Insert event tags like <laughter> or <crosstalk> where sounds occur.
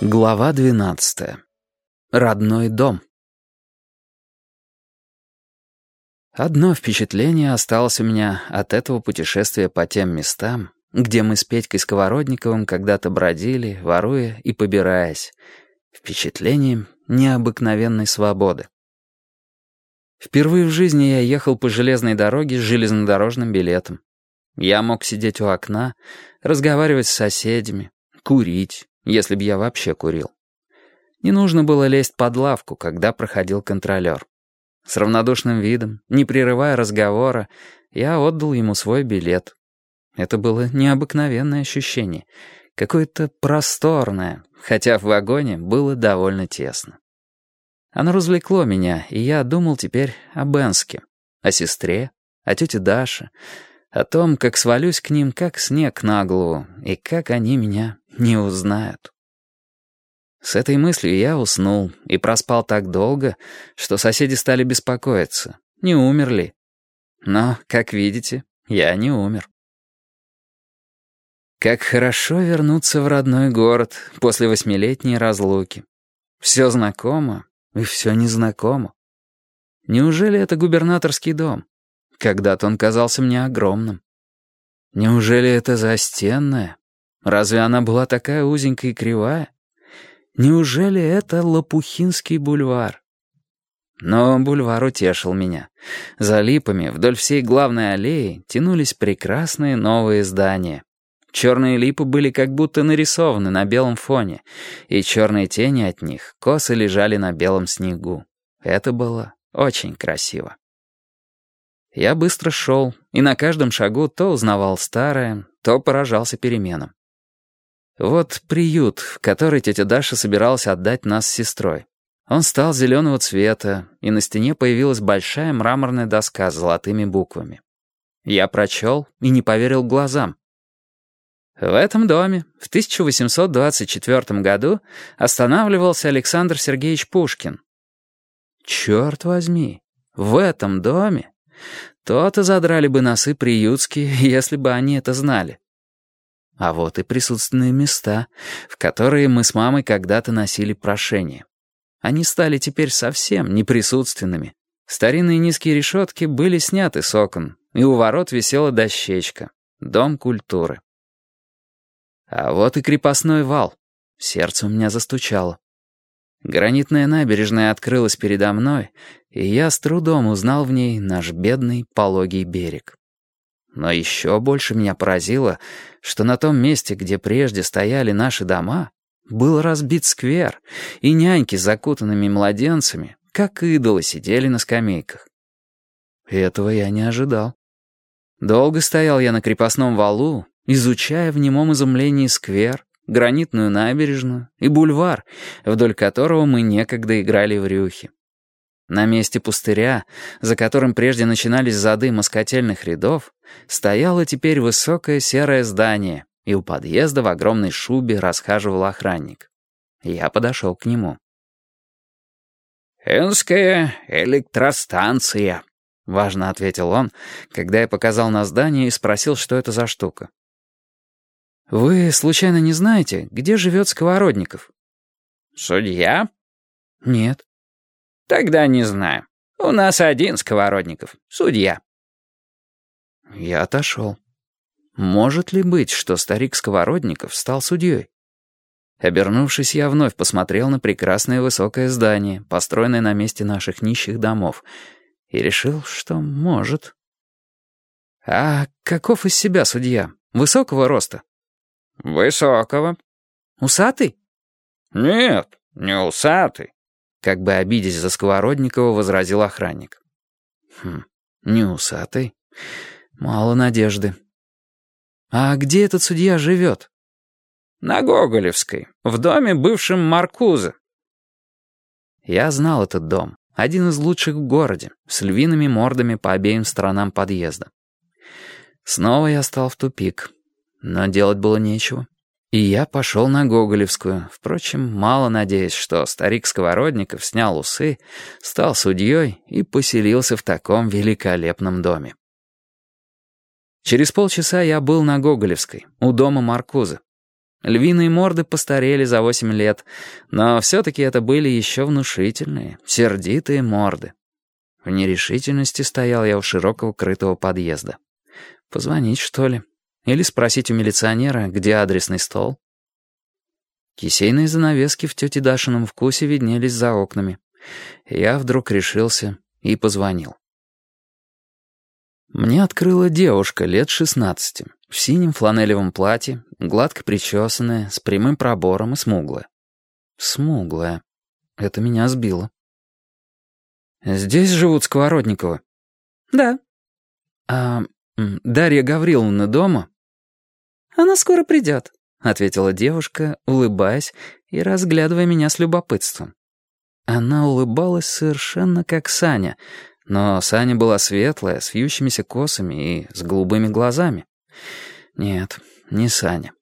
Глава 12. Родной дом. Одно впечатление осталось у меня от этого путешествия по тем местам, где мы с Петькой Сковородниковым когда-то бродили, воруя и побираясь. Впечатлением необыкновенной свободы. Впервые в жизни я ехал по железной дороге с железнодорожным билетом. Я мог сидеть у окна, разговаривать с соседями, курить, если б я вообще курил. Не нужно было лезть под лавку, когда проходил контролер. С равнодушным видом, не прерывая разговора, я отдал ему свой билет. Это было необыкновенное ощущение, какое-то просторное, хотя в вагоне было довольно тесно. Оно развлекло меня, и я думал теперь о Бенске, о сестре, о тете Даше, о том, как свалюсь к ним, как снег на голову, и как они меня не узнают. С этой мыслью я уснул и проспал так долго, что соседи стали беспокоиться, не умер ли. Но, как видите, я не умер. Как хорошо вернуться в родной город после восьмилетней разлуки. Все знакомо и все незнакомо. Неужели это губернаторский дом? Когда-то он казался мне огромным. Неужели это застенная? Разве она была такая узенькая и кривая? Неужели это Лопухинский бульвар? Но бульвар утешил меня. За липами вдоль всей главной аллеи тянулись прекрасные новые здания. Черные липы были как будто нарисованы на белом фоне, и черные тени от них косо лежали на белом снегу. Это было очень красиво. Я быстро шел, и на каждом шагу то узнавал старое, то поражался переменам. Вот приют, в который тетя Даша собиралась отдать нас с сестрой. Он стал зеленого цвета, и на стене появилась большая мраморная доска с золотыми буквами. Я прочел и не поверил глазам. В этом доме в 1824 году останавливался Александр Сергеевич Пушкин. Черт возьми, в этом доме то-то задрали бы носы приютские, <laughs> если бы они это знали. А вот и присутственные места, в которые мы с мамой когда-то носили прошение. Они стали теперь совсем неприсутственными. Старинные низкие решетки были сняты с окон, и у ворот висела дощечка «Дом культуры». А вот и крепостной вал. Сердце у меня застучало. Гранитная набережная открылась передо мной, и я с трудом узнал в ней наш бедный пологий берег. Но еще больше меня поразило, что на том месте, где прежде стояли наши дома, был разбит сквер, и няньки с закутанными младенцами, как идолы, сидели на скамейках. Этого я не ожидал. Долго стоял я на крепостном валу, изучая в немом изумлении сквер, гранитную набережную и бульвар, вдоль которого мы некогда играли в рюхи. На месте пустыря, за которым прежде начинались зады москотельных рядов, стояло теперь высокое серое здание, и у подъезда в огромной шубе расхаживал охранник. Я подошел к нему. «Энская электростанция», — важно ответил он, когда я показал на здание и спросил, что это за штука. «Вы, случайно, не знаете, где живет Сковородников?» «Судья?» «Нет». «Тогда не знаю. У нас один Сковородников, судья». Я отошел. Может ли быть, что старик Сковородников стал судьей? Обернувшись, я вновь посмотрел на прекрасное высокое здание, построенное на месте наших нищих домов, и решил, что может. А каков из себя судья? Высокого роста? «Высокого». «Усатый?» «Нет, не усатый», — как бы обидясь за Сковородникова, возразил охранник. «Хм, не усатый. Мало надежды. А где этот судья живет?» «На Гоголевской, в доме бывшем Маркуза». Я знал этот дом, один из лучших в городе, с львиными мордами по обеим сторонам подъезда. Снова я стал в тупик. Но делать было нечего. И я пошел на Гоголевскую, впрочем, мало надеясь, что старик Сковородников снял усы, стал судьей и поселился в таком великолепном доме. Через полчаса я был на Гоголевской, у дома Маркуза. Львиные морды постарели за восемь лет, но все-таки это были еще внушительные, сердитые морды. В нерешительности стоял я у широкого крытого подъезда. Позвонить, что ли? Или спросить у милиционера, где адресный стол? Кисейные занавески в тете Дашином вкусе виднелись за окнами. Я вдруг решился и позвонил. Мне открыла девушка лет шестнадцати, в синем фланелевом платье, гладко причесанная, с прямым пробором и смуглая. Смуглая. Это меня сбило. «Здесь живут Сковородниковы?» «Да». «А Дарья Гавриловна дома?» «Она скоро придет», — ответила девушка, улыбаясь и разглядывая меня с любопытством. Она улыбалась совершенно как Саня, но Саня была светлая, с вьющимися косами и с голубыми глазами. Нет, не Саня.